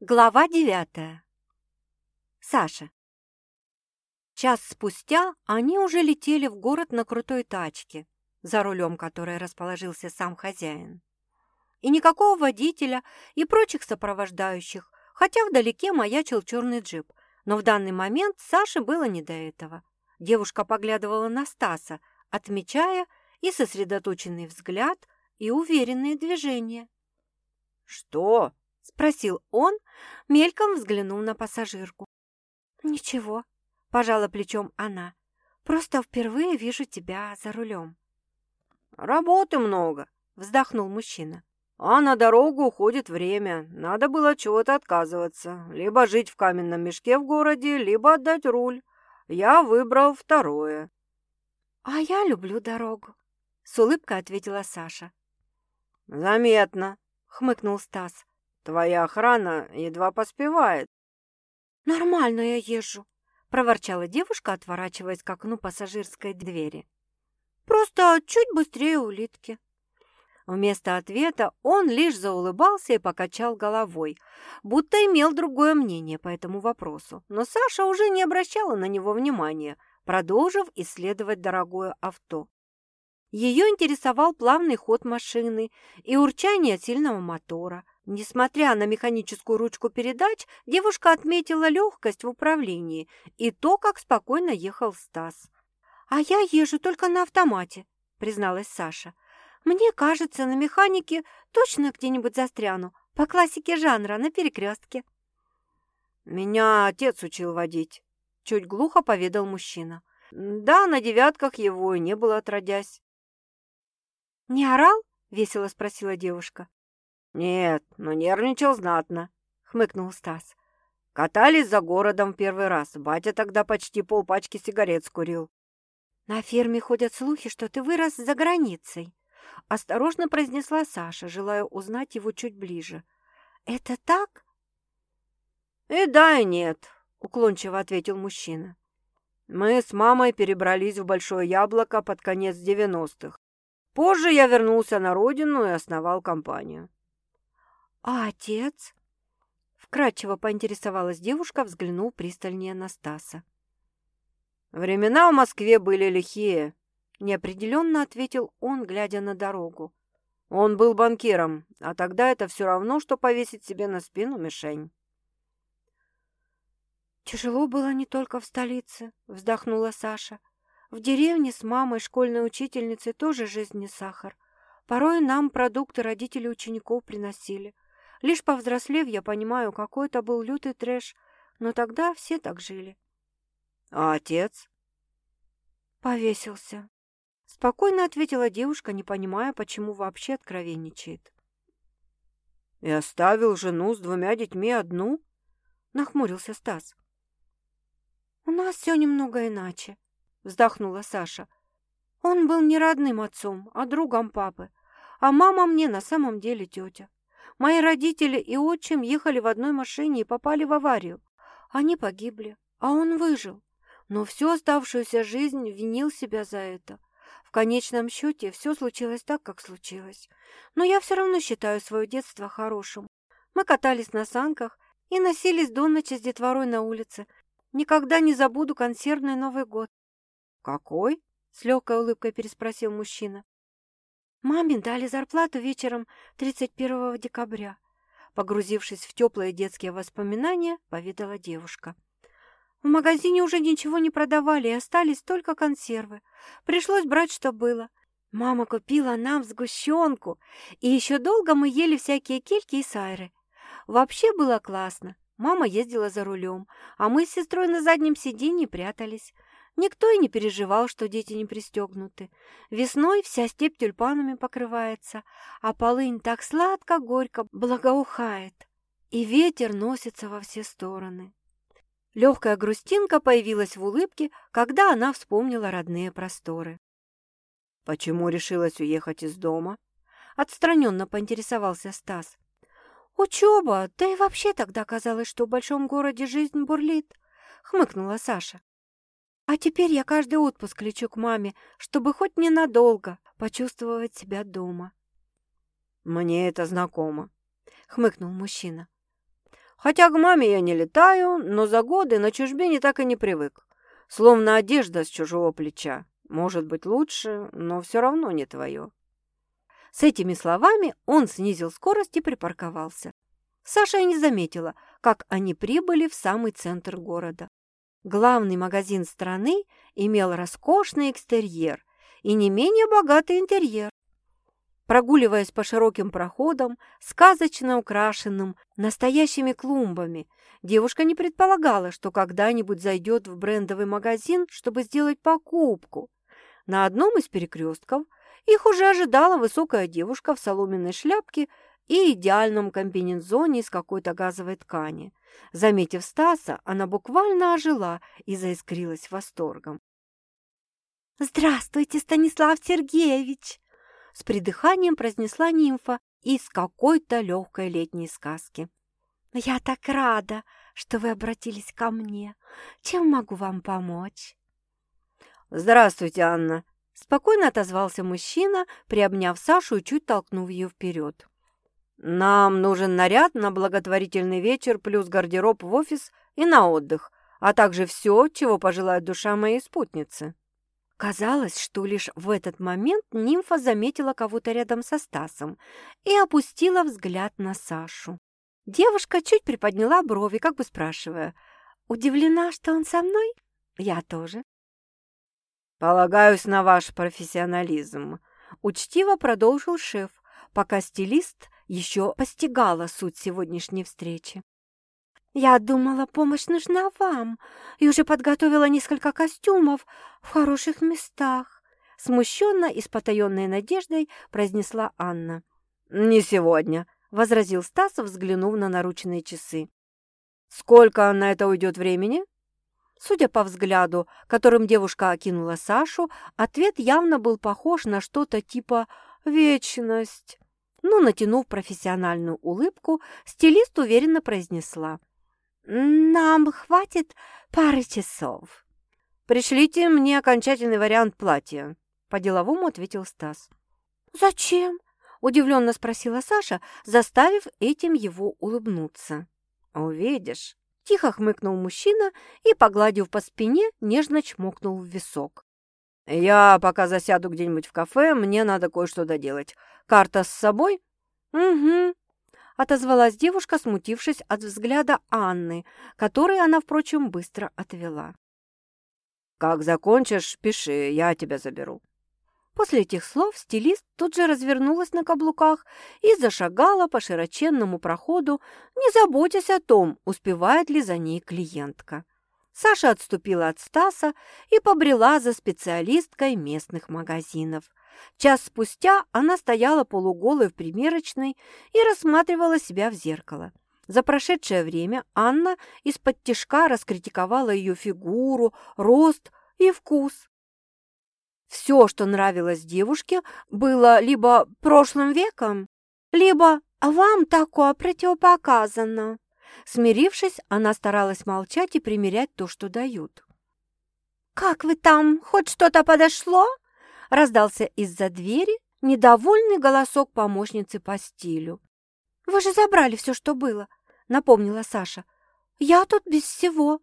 Глава девятая. Саша. Час спустя они уже летели в город на крутой тачке, за рулем которой расположился сам хозяин. И никакого водителя и прочих сопровождающих, хотя вдалеке маячил черный джип. Но в данный момент Саше было не до этого. Девушка поглядывала на Стаса, отмечая и сосредоточенный взгляд, и уверенные движения. «Что?» — спросил он, мельком взглянув на пассажирку. «Ничего», — пожала плечом она, — «просто впервые вижу тебя за рулем». «Работы много», — вздохнул мужчина. «А на дорогу уходит время. Надо было чего-то отказываться. Либо жить в каменном мешке в городе, либо отдать руль. Я выбрал второе». «А я люблю дорогу», — с улыбкой ответила Саша. «Заметно», — хмыкнул Стас. Твоя охрана едва поспевает. Нормально я езжу, проворчала девушка, отворачиваясь к окну пассажирской двери. Просто чуть быстрее улитки. Вместо ответа он лишь заулыбался и покачал головой, будто имел другое мнение по этому вопросу. Но Саша уже не обращала на него внимания, продолжив исследовать дорогое авто. Ее интересовал плавный ход машины и урчание сильного мотора – Несмотря на механическую ручку передач, девушка отметила легкость в управлении и то, как спокойно ехал Стас. «А я езжу только на автомате», — призналась Саша. «Мне кажется, на механике точно где-нибудь застряну, по классике жанра, на перекрестке». «Меня отец учил водить», — чуть глухо поведал мужчина. «Да, на девятках его и не было отродясь». «Не орал?» — весело спросила девушка. «Нет, но нервничал знатно», — хмыкнул Стас. «Катались за городом в первый раз. Батя тогда почти полпачки сигарет скурил». «На ферме ходят слухи, что ты вырос за границей», — осторожно произнесла Саша, желая узнать его чуть ближе. «Это так?» «И да, и нет», — уклончиво ответил мужчина. «Мы с мамой перебрались в Большое Яблоко под конец девяностых. Позже я вернулся на родину и основал компанию». «А отец?» Вкратчиво поинтересовалась девушка, взглянув пристальнее на Стаса. «Времена в Москве были лихие», — неопределенно ответил он, глядя на дорогу. «Он был банкиром, а тогда это все равно, что повесить себе на спину мишень». «Тяжело было не только в столице», — вздохнула Саша. «В деревне с мамой, школьной учительницей, тоже жизнь не сахар. Порой нам продукты родители учеников приносили. Лишь повзрослев, я понимаю, какой это был лютый трэш, но тогда все так жили. А отец? Повесился. Спокойно ответила девушка, не понимая, почему вообще откровенничает. И оставил жену с двумя детьми одну? Нахмурился Стас. У нас все немного иначе, вздохнула Саша. Он был не родным отцом, а другом папы, а мама мне на самом деле тетя. Мои родители и отчим ехали в одной машине и попали в аварию. Они погибли, а он выжил. Но всю оставшуюся жизнь винил себя за это. В конечном счете все случилось так, как случилось. Но я все равно считаю свое детство хорошим. Мы катались на санках и носились до ночи с детворой на улице. Никогда не забуду консервный Новый год. «Какой?» — с легкой улыбкой переспросил мужчина. Маме дали зарплату вечером 31 декабря. Погрузившись в теплые детские воспоминания, поведала девушка. В магазине уже ничего не продавали, и остались только консервы. Пришлось брать, что было. Мама купила нам сгущенку, и еще долго мы ели всякие кельки и сайры. Вообще было классно. Мама ездила за рулем, а мы с сестрой на заднем сиденье прятались. Никто и не переживал, что дети не пристегнуты. Весной вся степь тюльпанами покрывается, а полынь так сладко-горько благоухает, и ветер носится во все стороны. Легкая грустинка появилась в улыбке, когда она вспомнила родные просторы. «Почему решилась уехать из дома?» Отстраненно поинтересовался Стас. «Учеба, да и вообще тогда казалось, что в большом городе жизнь бурлит», — хмыкнула Саша. А теперь я каждый отпуск лечу к маме, чтобы хоть ненадолго почувствовать себя дома. «Мне это знакомо», — хмыкнул мужчина. Хотя к маме я не летаю, но за годы на чужбине так и не привык. Словно одежда с чужого плеча. Может быть, лучше, но все равно не твое. С этими словами он снизил скорость и припарковался. Саша и не заметила, как они прибыли в самый центр города. Главный магазин страны имел роскошный экстерьер и не менее богатый интерьер. Прогуливаясь по широким проходам, сказочно украшенным настоящими клумбами, девушка не предполагала, что когда-нибудь зайдет в брендовый магазин, чтобы сделать покупку. На одном из перекрестков их уже ожидала высокая девушка в соломенной шляпке и идеальном комбинезоне из какой-то газовой ткани. Заметив Стаса, она буквально ожила и заискрилась восторгом. «Здравствуйте, Станислав Сергеевич!» С придыханием произнесла нимфа из какой-то легкой летней сказки. «Я так рада, что вы обратились ко мне. Чем могу вам помочь?» «Здравствуйте, Анна!» Спокойно отозвался мужчина, приобняв Сашу и чуть толкнув ее вперед. «Нам нужен наряд на благотворительный вечер плюс гардероб в офис и на отдых, а также все, чего пожелает душа моей спутницы». Казалось, что лишь в этот момент нимфа заметила кого-то рядом со Стасом и опустила взгляд на Сашу. Девушка чуть приподняла брови, как бы спрашивая, «Удивлена, что он со мной?» «Я тоже». «Полагаюсь на ваш профессионализм», — учтиво продолжил шеф, пока стилист еще постигала суть сегодняшней встречи. «Я думала, помощь нужна вам, и уже подготовила несколько костюмов в хороших местах», смущенно и с потаенной надеждой произнесла Анна. «Не сегодня», — возразил Стас, взглянув на наручные часы. «Сколько на это уйдет времени?» Судя по взгляду, которым девушка окинула Сашу, ответ явно был похож на что-то типа «вечность». Но, натянув профессиональную улыбку, стилист уверенно произнесла. «Нам хватит пары часов». «Пришлите мне окончательный вариант платья», — по-деловому ответил Стас. «Зачем?» — удивленно спросила Саша, заставив этим его улыбнуться. «Увидишь», — тихо хмыкнул мужчина и, погладив по спине, нежно чмокнул в висок. «Я пока засяду где-нибудь в кафе, мне надо кое-что доделать. Карта с собой?» «Угу», — отозвалась девушка, смутившись от взгляда Анны, который она, впрочем, быстро отвела. «Как закончишь, пиши, я тебя заберу». После этих слов стилист тут же развернулась на каблуках и зашагала по широченному проходу, не заботясь о том, успевает ли за ней клиентка. Саша отступила от Стаса и побрела за специалисткой местных магазинов. Час спустя она стояла полуголой в примерочной и рассматривала себя в зеркало. За прошедшее время Анна из-под тишка раскритиковала ее фигуру, рост и вкус. Все, что нравилось девушке, было либо прошлым веком, либо «вам такое противопоказано». Смирившись, она старалась молчать и примерять то, что дают. «Как вы там? Хоть что-то подошло?» раздался из-за двери недовольный голосок помощницы по стилю. «Вы же забрали все, что было», — напомнила Саша. «Я тут без всего».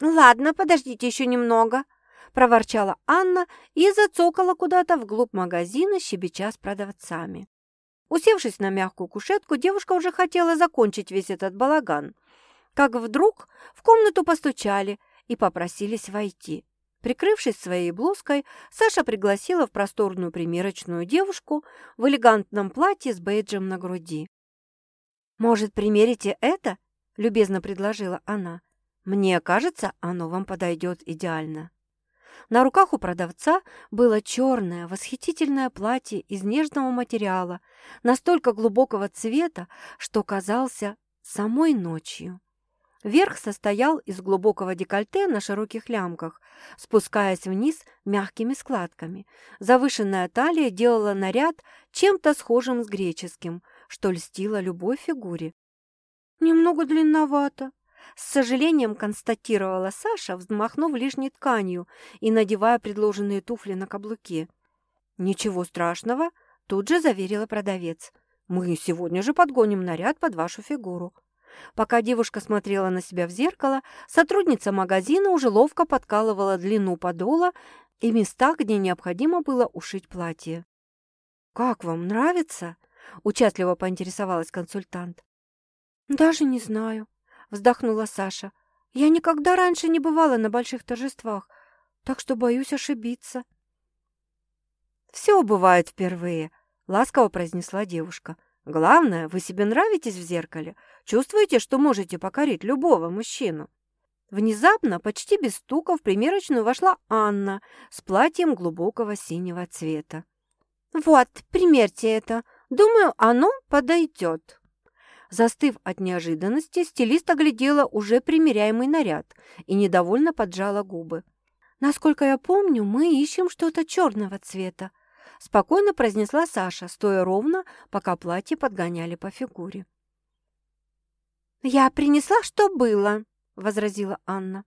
«Ладно, подождите еще немного», — проворчала Анна и зацокала куда-то вглубь магазина, щебеча с продавцами. Усевшись на мягкую кушетку, девушка уже хотела закончить весь этот балаган, как вдруг в комнату постучали и попросились войти. Прикрывшись своей блузкой, Саша пригласила в просторную примерочную девушку в элегантном платье с бейджем на груди. «Может, примерите это?» – любезно предложила она. «Мне кажется, оно вам подойдет идеально». На руках у продавца было черное, восхитительное платье из нежного материала, настолько глубокого цвета, что казался самой ночью. Верх состоял из глубокого декольте на широких лямках, спускаясь вниз мягкими складками. Завышенная талия делала наряд чем-то схожим с греческим, что льстило любой фигуре. «Немного длинновато», с сожалением констатировала Саша, взмахнув лишней тканью и надевая предложенные туфли на каблуки. «Ничего страшного», – тут же заверила продавец. «Мы сегодня же подгоним наряд под вашу фигуру». Пока девушка смотрела на себя в зеркало, сотрудница магазина уже ловко подкалывала длину подола и места, где необходимо было ушить платье. «Как вам, нравится?» – участливо поинтересовалась консультант. «Даже не знаю», – вздохнула Саша. «Я никогда раньше не бывала на больших торжествах, так что боюсь ошибиться». «Все бывает впервые», – ласково произнесла девушка. «Главное, вы себе нравитесь в зеркале, чувствуете, что можете покорить любого мужчину». Внезапно, почти без стука, в примерочную вошла Анна с платьем глубокого синего цвета. «Вот, примерьте это. Думаю, оно подойдет». Застыв от неожиданности, стилист оглядела уже примеряемый наряд и недовольно поджала губы. «Насколько я помню, мы ищем что-то черного цвета», спокойно произнесла Саша, стоя ровно, пока платье подгоняли по фигуре. «Я принесла, что было», — возразила Анна.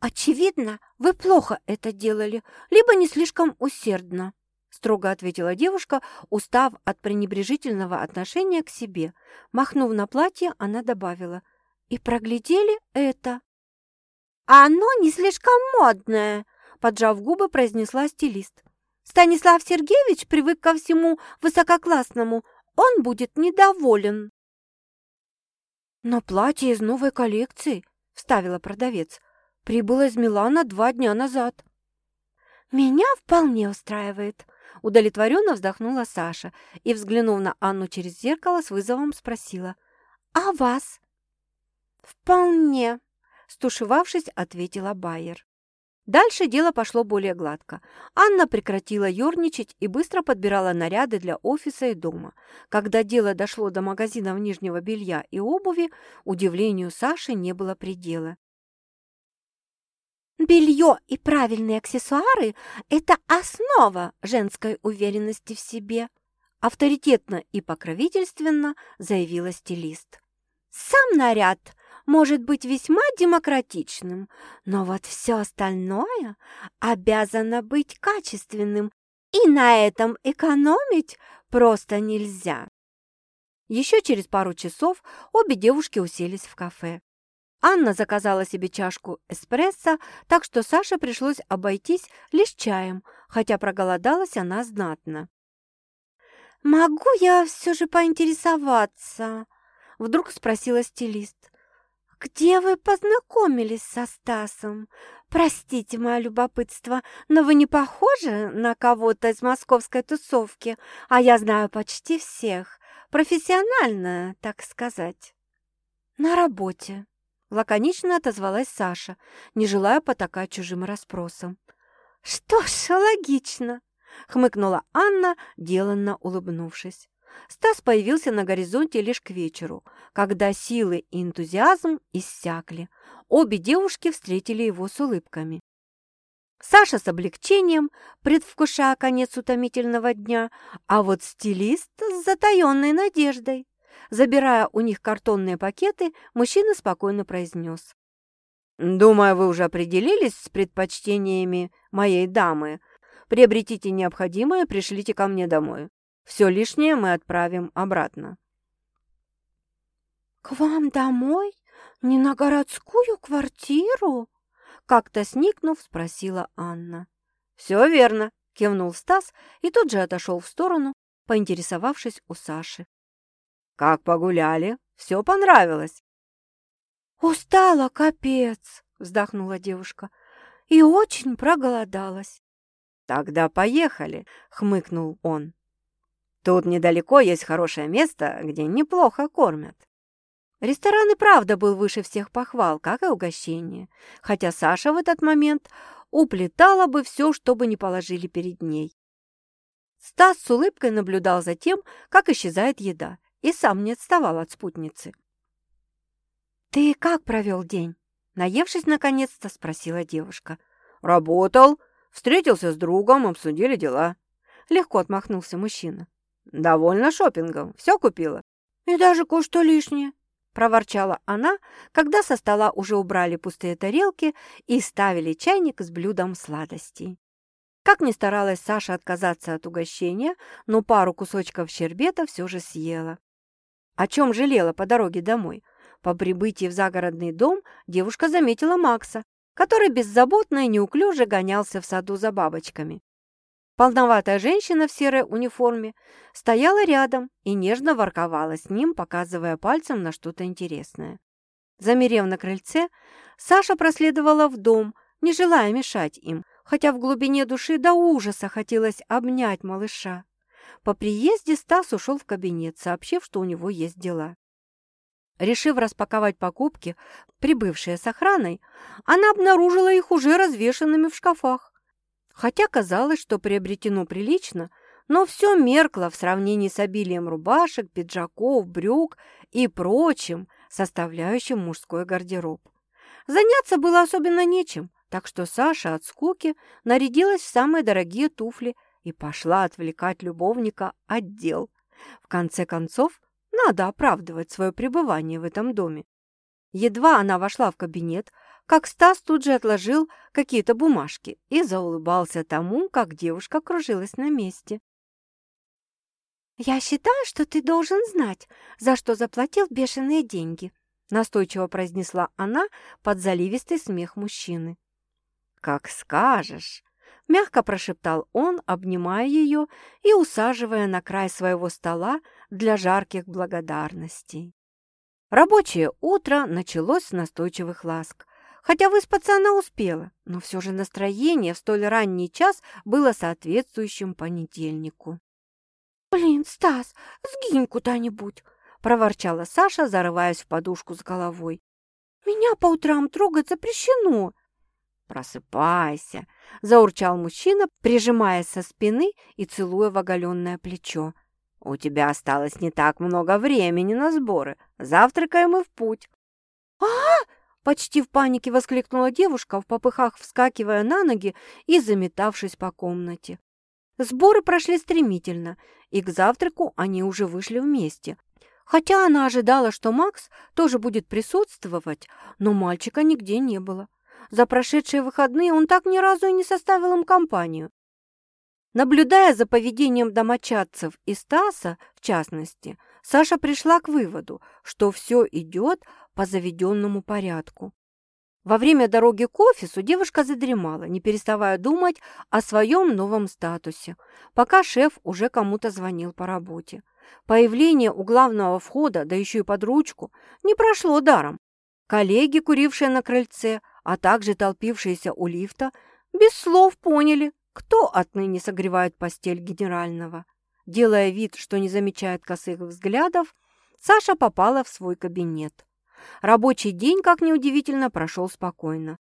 «Очевидно, вы плохо это делали, либо не слишком усердно», строго ответила девушка, устав от пренебрежительного отношения к себе. Махнув на платье, она добавила. «И проглядели это». «Оно не слишком модное», — поджав губы, произнесла стилист. «Станислав Сергеевич привык ко всему высококлассному. Он будет недоволен». «Но платье из новой коллекции», — вставила продавец, — «прибыло из Милана два дня назад». «Меня вполне устраивает», — удовлетворенно вздохнула Саша и, взглянув на Анну через зеркало, с вызовом спросила. «А вас?» «Вполне», — стушевавшись, ответила Байер. Дальше дело пошло более гладко. Анна прекратила ерничать и быстро подбирала наряды для офиса и дома. Когда дело дошло до магазинов нижнего белья и обуви, удивлению Саши не было предела. «Белье и правильные аксессуары – это основа женской уверенности в себе», авторитетно и покровительственно заявила стилист. «Сам наряд может быть весьма демократичным, но вот все остальное обязано быть качественным, и на этом экономить просто нельзя. Еще через пару часов обе девушки уселись в кафе. Анна заказала себе чашку эспрессо, так что Саше пришлось обойтись лишь чаем, хотя проголодалась она знатно. «Могу я все же поинтересоваться?» – вдруг спросила стилист. «Где вы познакомились со Стасом? Простите мое любопытство, но вы не похожи на кого-то из московской тусовки, а я знаю почти всех. Профессионально, так сказать». «На работе», — лаконично отозвалась Саша, не желая потакать чужим расспросам. «Что ж, логично», — хмыкнула Анна, деланно улыбнувшись. Стас появился на горизонте лишь к вечеру, когда силы и энтузиазм иссякли. Обе девушки встретили его с улыбками. Саша с облегчением, предвкушая конец утомительного дня, а вот стилист с затаенной надеждой. Забирая у них картонные пакеты, мужчина спокойно произнес. «Думаю, вы уже определились с предпочтениями моей дамы. Приобретите необходимое, пришлите ко мне домой. Все лишнее мы отправим обратно». «К вам домой? Не на городскую квартиру?» Как-то сникнув, спросила Анна. «Все верно», — кивнул Стас и тут же отошел в сторону, поинтересовавшись у Саши. «Как погуляли? Все понравилось?» «Устала, капец!» — вздохнула девушка. «И очень проголодалась». «Тогда поехали!» — хмыкнул он. Тут недалеко есть хорошее место, где неплохо кормят. Ресторан и правда был выше всех похвал, как и угощение, хотя Саша в этот момент уплетала бы все, чтобы не положили перед ней. Стас с улыбкой наблюдал за тем, как исчезает еда, и сам не отставал от спутницы. «Ты как провел день?» Наевшись наконец-то, спросила девушка. «Работал. Встретился с другом, обсудили дела». Легко отмахнулся мужчина. «Довольно шопингом. Все купила». «И даже кое-что лишнее», – проворчала она, когда со стола уже убрали пустые тарелки и ставили чайник с блюдом сладостей. Как ни старалась Саша отказаться от угощения, но пару кусочков щербета все же съела. О чем жалела по дороге домой? По прибытии в загородный дом девушка заметила Макса, который беззаботно и неуклюже гонялся в саду за бабочками. Полноватая женщина в серой униформе стояла рядом и нежно ворковала с ним, показывая пальцем на что-то интересное. Замерев на крыльце, Саша проследовала в дом, не желая мешать им, хотя в глубине души до ужаса хотелось обнять малыша. По приезде Стас ушел в кабинет, сообщив, что у него есть дела. Решив распаковать покупки, прибывшие с охраной, она обнаружила их уже развешанными в шкафах. Хотя казалось, что приобретено прилично, но все меркло в сравнении с обилием рубашек, пиджаков, брюк и прочим, составляющим мужской гардероб. Заняться было особенно нечем, так что Саша от скуки нарядилась в самые дорогие туфли и пошла отвлекать любовника от дел. В конце концов, надо оправдывать свое пребывание в этом доме. Едва она вошла в кабинет, как Стас тут же отложил какие-то бумажки и заулыбался тому, как девушка кружилась на месте. «Я считаю, что ты должен знать, за что заплатил бешеные деньги», настойчиво произнесла она под заливистый смех мужчины. «Как скажешь», — мягко прошептал он, обнимая ее и усаживая на край своего стола для жарких благодарностей. Рабочее утро началось с настойчивых ласк. Хотя выспаться она успела, но все же настроение в столь ранний час было соответствующим понедельнику. «Блин, Стас, сгинь куда-нибудь!» – проворчала Саша, зарываясь в подушку с головой. «Меня по утрам трогать запрещено!» «Просыпайся!» – заурчал мужчина, прижимаясь со спины и целуя в оголенное плечо. «У тебя осталось не так много времени на сборы. Завтракаем и в путь». а, Почти в панике воскликнула девушка, в попыхах вскакивая на ноги и заметавшись по комнате. Сборы прошли стремительно, и к завтраку они уже вышли вместе. Хотя она ожидала, что Макс тоже будет присутствовать, но мальчика нигде не было. За прошедшие выходные он так ни разу и не составил им компанию. Наблюдая за поведением домочадцев и Стаса, в частности, Саша пришла к выводу, что все идет по заведенному порядку. Во время дороги к офису девушка задремала, не переставая думать о своем новом статусе, пока шеф уже кому-то звонил по работе. Появление у главного входа, да еще и под ручку, не прошло даром. Коллеги, курившие на крыльце, а также толпившиеся у лифта, без слов поняли, кто отныне согревает постель генерального. Делая вид, что не замечает косых взглядов, Саша попала в свой кабинет. Рабочий день, как неудивительно, прошел спокойно.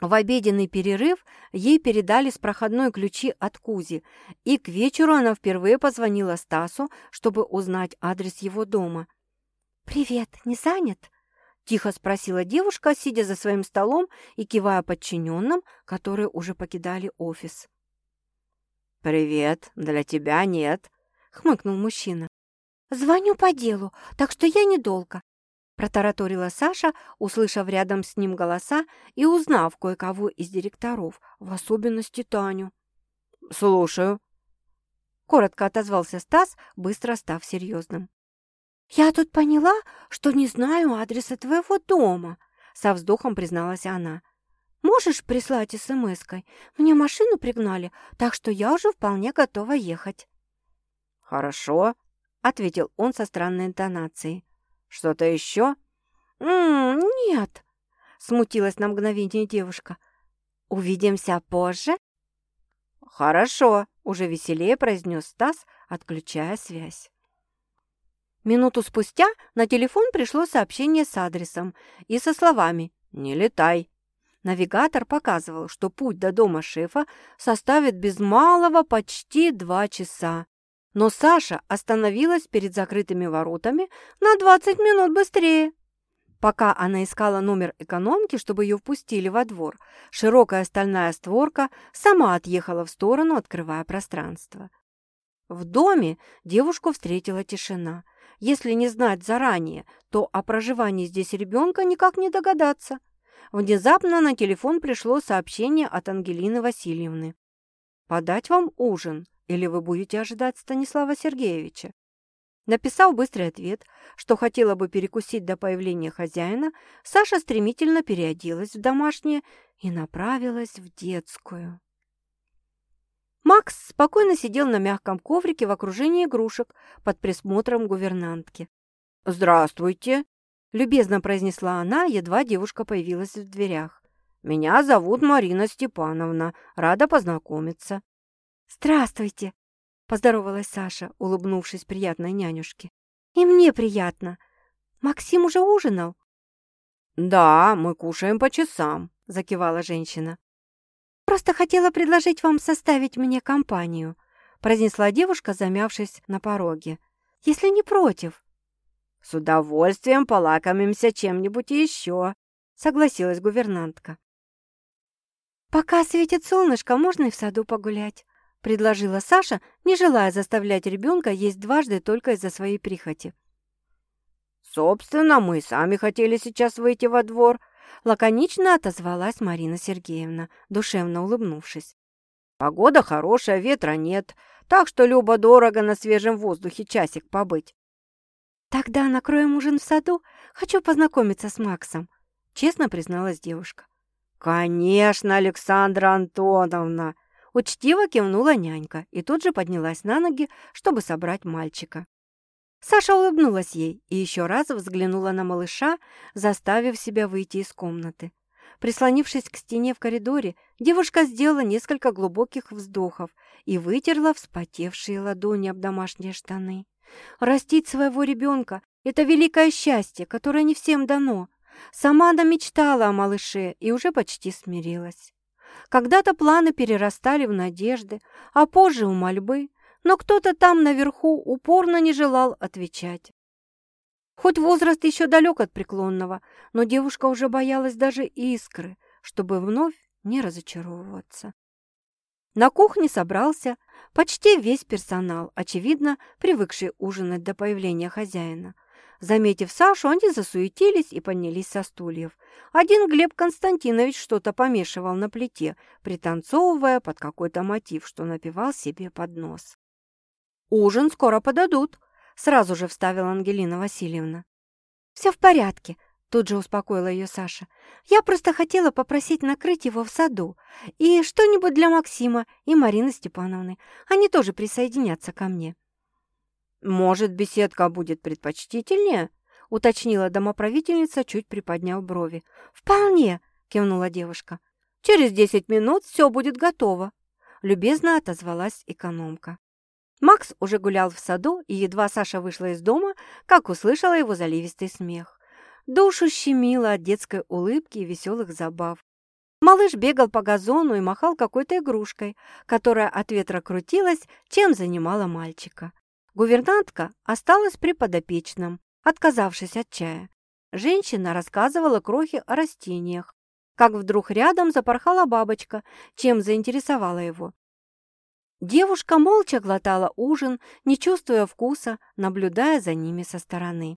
В обеденный перерыв ей передали с проходной ключи от Кузи, и к вечеру она впервые позвонила Стасу, чтобы узнать адрес его дома. «Привет, не занят?» – тихо спросила девушка, сидя за своим столом и кивая подчиненным, которые уже покидали офис. «Привет, для тебя нет», – хмыкнул мужчина. «Звоню по делу, так что я недолго протараторила Саша, услышав рядом с ним голоса и узнав кое-кого из директоров, в особенности Таню. «Слушаю», — коротко отозвался Стас, быстро став серьезным. «Я тут поняла, что не знаю адреса твоего дома», — со вздохом призналась она. «Можешь прислать смс-кой? Мне машину пригнали, так что я уже вполне готова ехать». «Хорошо», — ответил он со странной интонацией. Что-то еще? М -м, нет, смутилась на мгновение девушка. Увидимся позже? Хорошо, уже веселее произнес Стас, отключая связь. Минуту спустя на телефон пришло сообщение с адресом и со словами «Не летай». Навигатор показывал, что путь до дома шефа составит без малого почти два часа. Но Саша остановилась перед закрытыми воротами на 20 минут быстрее. Пока она искала номер экономки, чтобы ее впустили во двор, широкая стальная створка сама отъехала в сторону, открывая пространство. В доме девушку встретила тишина. Если не знать заранее, то о проживании здесь ребенка никак не догадаться. Внезапно на телефон пришло сообщение от Ангелины Васильевны. «Подать вам ужин?» или вы будете ожидать Станислава Сергеевича? Написав быстрый ответ, что хотела бы перекусить до появления хозяина, Саша стремительно переоделась в домашнее и направилась в детскую. Макс спокойно сидел на мягком коврике в окружении игрушек под присмотром гувернантки. «Здравствуйте!» – любезно произнесла она, едва девушка появилась в дверях. «Меня зовут Марина Степановна. Рада познакомиться». «Здравствуйте!» – поздоровалась Саша, улыбнувшись приятной нянюшке. «И мне приятно. Максим уже ужинал?» «Да, мы кушаем по часам», – закивала женщина. «Просто хотела предложить вам составить мне компанию», – произнесла девушка, замявшись на пороге. «Если не против». «С удовольствием полакомимся чем-нибудь еще», – согласилась гувернантка. «Пока светит солнышко, можно и в саду погулять», – предложила Саша, не желая заставлять ребенка есть дважды только из-за своей прихоти. «Собственно, мы сами хотели сейчас выйти во двор», – лаконично отозвалась Марина Сергеевна, душевно улыбнувшись. «Погода хорошая, ветра нет, так что любо-дорого на свежем воздухе часик побыть». «Тогда накроем ужин в саду. Хочу познакомиться с Максом», – честно призналась девушка. «Конечно, Александра Антоновна!» Учтиво кивнула нянька и тут же поднялась на ноги, чтобы собрать мальчика. Саша улыбнулась ей и еще раз взглянула на малыша, заставив себя выйти из комнаты. Прислонившись к стене в коридоре, девушка сделала несколько глубоких вздохов и вытерла вспотевшие ладони об домашние штаны. Растить своего ребенка – это великое счастье, которое не всем дано. Сама она мечтала о малыше и уже почти смирилась. Когда-то планы перерастали в надежды, а позже у мольбы, но кто-то там наверху упорно не желал отвечать. Хоть возраст еще далек от преклонного, но девушка уже боялась даже искры, чтобы вновь не разочаровываться. На кухне собрался почти весь персонал, очевидно, привыкший ужинать до появления хозяина. Заметив Сашу, они засуетились и поднялись со стульев. Один Глеб Константинович что-то помешивал на плите, пританцовывая под какой-то мотив, что напевал себе под нос. «Ужин скоро подадут», — сразу же вставила Ангелина Васильевна. «Все в порядке», — тут же успокоила ее Саша. «Я просто хотела попросить накрыть его в саду. И что-нибудь для Максима и Марины Степановны. Они тоже присоединятся ко мне». «Может, беседка будет предпочтительнее?» — уточнила домоправительница, чуть приподняв брови. «Вполне!» — кивнула девушка. «Через десять минут все будет готово!» — любезно отозвалась экономка. Макс уже гулял в саду, и едва Саша вышла из дома, как услышала его заливистый смех. Душу щемило от детской улыбки и веселых забав. Малыш бегал по газону и махал какой-то игрушкой, которая от ветра крутилась, чем занимала мальчика. Гувернантка осталась при подопечном, отказавшись от чая. Женщина рассказывала Крохе о растениях, как вдруг рядом запорхала бабочка, чем заинтересовала его. Девушка молча глотала ужин, не чувствуя вкуса, наблюдая за ними со стороны.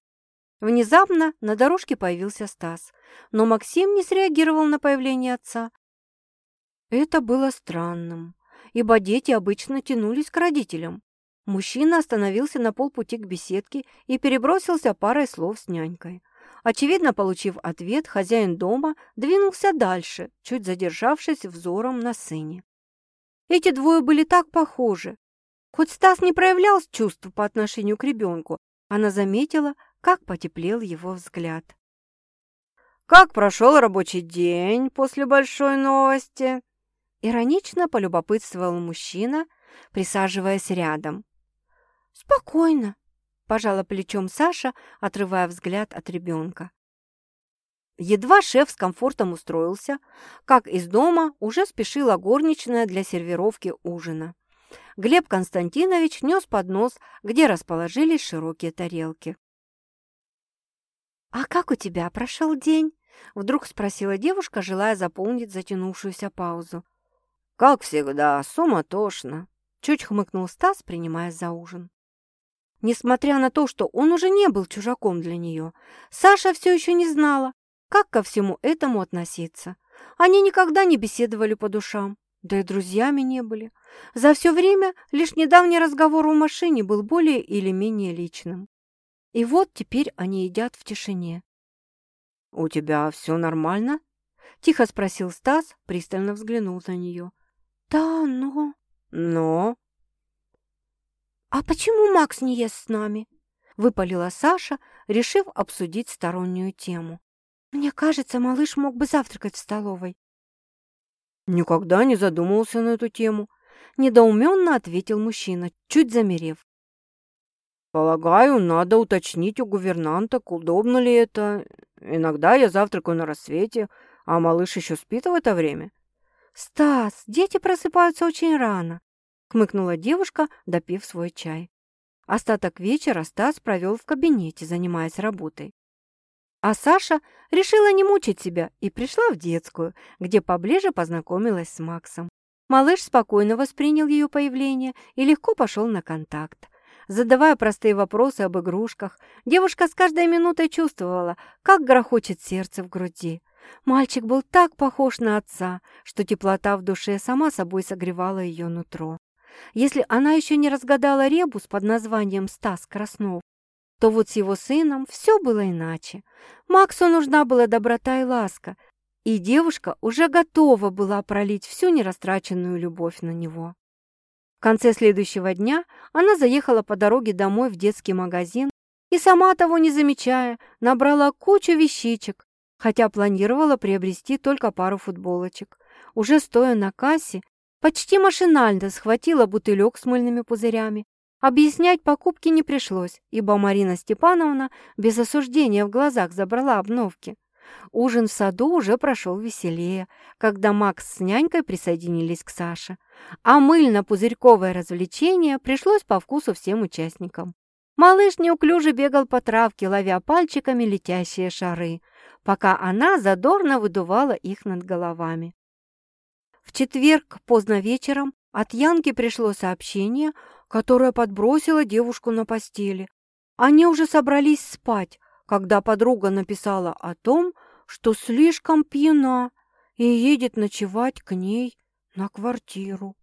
Внезапно на дорожке появился Стас, но Максим не среагировал на появление отца. Это было странным, ибо дети обычно тянулись к родителям. Мужчина остановился на полпути к беседке и перебросился парой слов с нянькой. Очевидно, получив ответ, хозяин дома двинулся дальше, чуть задержавшись взором на сыне. Эти двое были так похожи. Хоть Стас не проявлял чувств по отношению к ребенку, она заметила, как потеплел его взгляд. «Как прошел рабочий день после большой новости?» Иронично полюбопытствовал мужчина, присаживаясь рядом. «Спокойно», – пожала плечом Саша, отрывая взгляд от ребенка. Едва шеф с комфортом устроился, как из дома уже спешила горничная для сервировки ужина. Глеб Константинович нес поднос, где расположились широкие тарелки. «А как у тебя прошел день?» – вдруг спросила девушка, желая заполнить затянувшуюся паузу. «Как всегда, суматошно», – чуть хмыкнул Стас, принимаясь за ужин. Несмотря на то, что он уже не был чужаком для нее, Саша все еще не знала, как ко всему этому относиться. Они никогда не беседовали по душам. да и друзьями не были. За все время лишь недавний разговор в машине был более или менее личным. И вот теперь они едят в тишине. «У тебя все нормально?» – тихо спросил Стас, пристально взглянул на нее. «Да, но...» «Но...» «А почему Макс не ест с нами?» – выпалила Саша, решив обсудить стороннюю тему. «Мне кажется, малыш мог бы завтракать в столовой». «Никогда не задумывался на эту тему», – недоуменно ответил мужчина, чуть замерев. «Полагаю, надо уточнить у гувернанток, удобно ли это. Иногда я завтракаю на рассвете, а малыш еще спит в это время». «Стас, дети просыпаются очень рано», — хмыкнула девушка, допив свой чай. Остаток вечера Стас провел в кабинете, занимаясь работой. А Саша решила не мучить себя и пришла в детскую, где поближе познакомилась с Максом. Малыш спокойно воспринял ее появление и легко пошел на контакт. Задавая простые вопросы об игрушках, девушка с каждой минутой чувствовала, как грохочет сердце в груди. Мальчик был так похож на отца, что теплота в душе сама собой согревала ее нутро. Если она еще не разгадала ребус под названием Стас Краснов, то вот с его сыном все было иначе. Максу нужна была доброта и ласка, и девушка уже готова была пролить всю нерастраченную любовь на него. В конце следующего дня она заехала по дороге домой в детский магазин и, сама того не замечая, набрала кучу вещичек, хотя планировала приобрести только пару футболочек. Уже стоя на кассе, почти машинально схватила бутылек с мыльными пузырями. Объяснять покупки не пришлось, ибо Марина Степановна без осуждения в глазах забрала обновки. Ужин в саду уже прошел веселее, когда Макс с нянькой присоединились к Саше. А мыльно-пузырьковое развлечение пришлось по вкусу всем участникам. Малыш неуклюже бегал по травке, ловя пальчиками летящие шары – пока она задорно выдувала их над головами. В четверг поздно вечером от Янки пришло сообщение, которое подбросило девушку на постели. Они уже собрались спать, когда подруга написала о том, что слишком пьяна и едет ночевать к ней на квартиру.